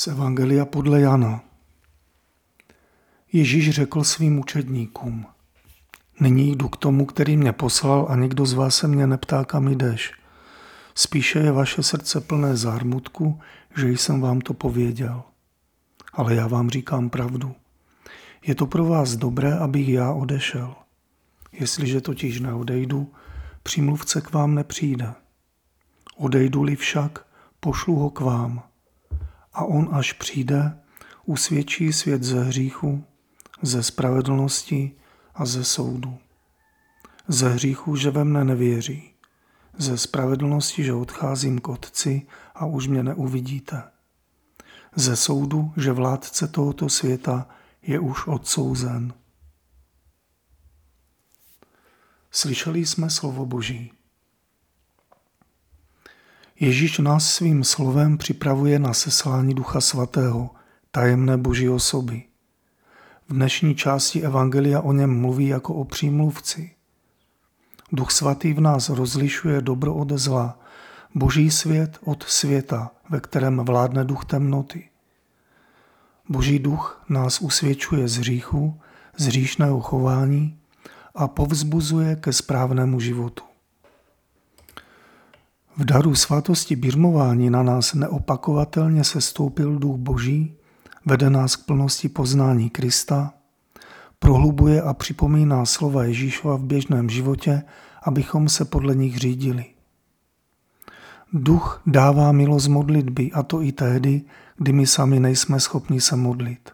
Z Evangelia podle Jana. Ježíš řekl svým učedníkům, Nyní jdu k tomu, který mě poslal a nikdo z vás se mě neptá, kam jdeš. Spíše je vaše srdce plné zármutku, že jsem vám to pověděl. Ale já vám říkám pravdu. Je to pro vás dobré, abych já odešel. Jestliže totiž neodejdu, přímluvce k vám nepřijde. Odejdu-li však, pošlu ho k vám a on až přijde, usvědčí svět ze hříchu, ze spravedlnosti a ze soudu. Ze hříchu, že ve mne nevěří, ze spravedlnosti, že odcházím k Otci a už mě neuvidíte. Ze soudu, že vládce tohoto světa je už odsouzen. Slyšeli jsme slovo Boží. Ježíš nás svým slovem připravuje na seslání Ducha Svatého, tajemné Boží osoby. V dnešní části Evangelia o něm mluví jako o přímluvci. Duch Svatý v nás rozlišuje dobro od zla, Boží svět od světa, ve kterém vládne duch temnoty. Boží duch nás usvědčuje z hříchu, z hříšného chování a povzbuzuje ke správnému životu. V daru svatosti birmování na nás neopakovatelně se stoupil duch Boží, vede nás k plnosti poznání Krista, prohlubuje a připomíná slova Ježíšova v běžném životě, abychom se podle nich řídili. Duch dává milost modlitby a to i tehdy, kdy my sami nejsme schopni se modlit.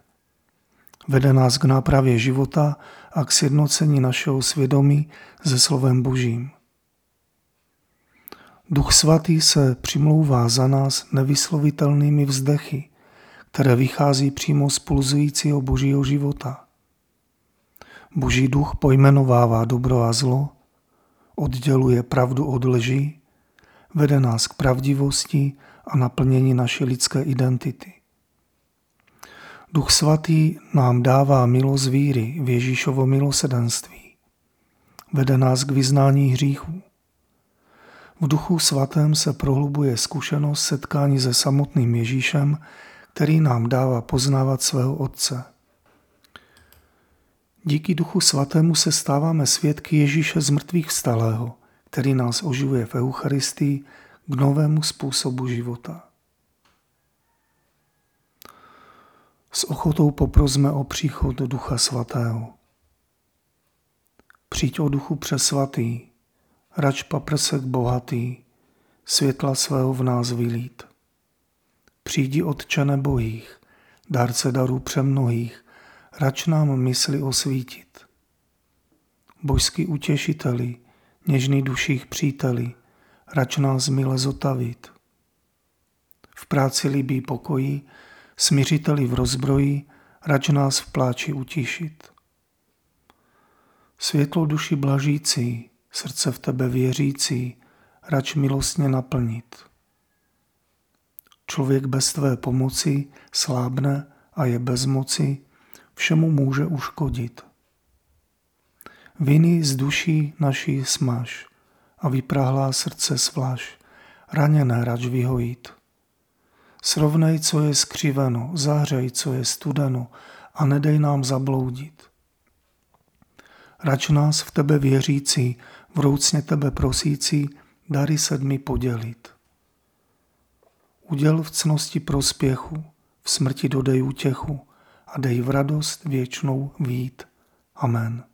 Vede nás k nápravě života a k sjednocení našeho svědomí se slovem Božím. Duch svatý se přimlouvá za nás nevyslovitelnými vzdechy, které vychází přímo z pulzujícího božího života. Boží duch pojmenovává dobro a zlo, odděluje pravdu od lži, vede nás k pravdivosti a naplnění naší lidské identity. Duch svatý nám dává milost víry v Ježíšovo milosedenství. Vede nás k vyznání hříchů. V duchu svatém se prohlubuje zkušenost setkání se samotným Ježíšem, který nám dává poznávat svého Otce. Díky duchu svatému se stáváme svědky Ježíše z mrtvých vstalého, který nás oživuje v Eucharistii k novému způsobu života. S ochotou poprosme o příchod Ducha Svatého. Přijď o duchu přesvatý, rač paprsek bohatý, světla svého v nás vylít. Přijdi Otče nebohých, dárce darů přemnohých, rač nám mysli osvítit. Božský utěšiteli, něžný duších příteli, rač nás mile zotavit. V práci líbí pokoji, smiřiteli v rozbroji, rač nás v pláči utišit. Světlo duši blažící, srdce v tebe věřící, rač milostně naplnit. Člověk bez tvé pomoci slábne a je bez moci, všemu může uškodit. Viny z duší naší smaž a vyprahlá srdce svlaž, raněné rač vyhojit. Srovnej, co je skřiveno, zahřej, co je studeno a nedej nám zabloudit. Rač nás v tebe věřící, vroucně tebe prosící, dary sedmi podělit. Uděl v cnosti prospěchu, v smrti dodej útěchu a dej v radost věčnou vít. Amen.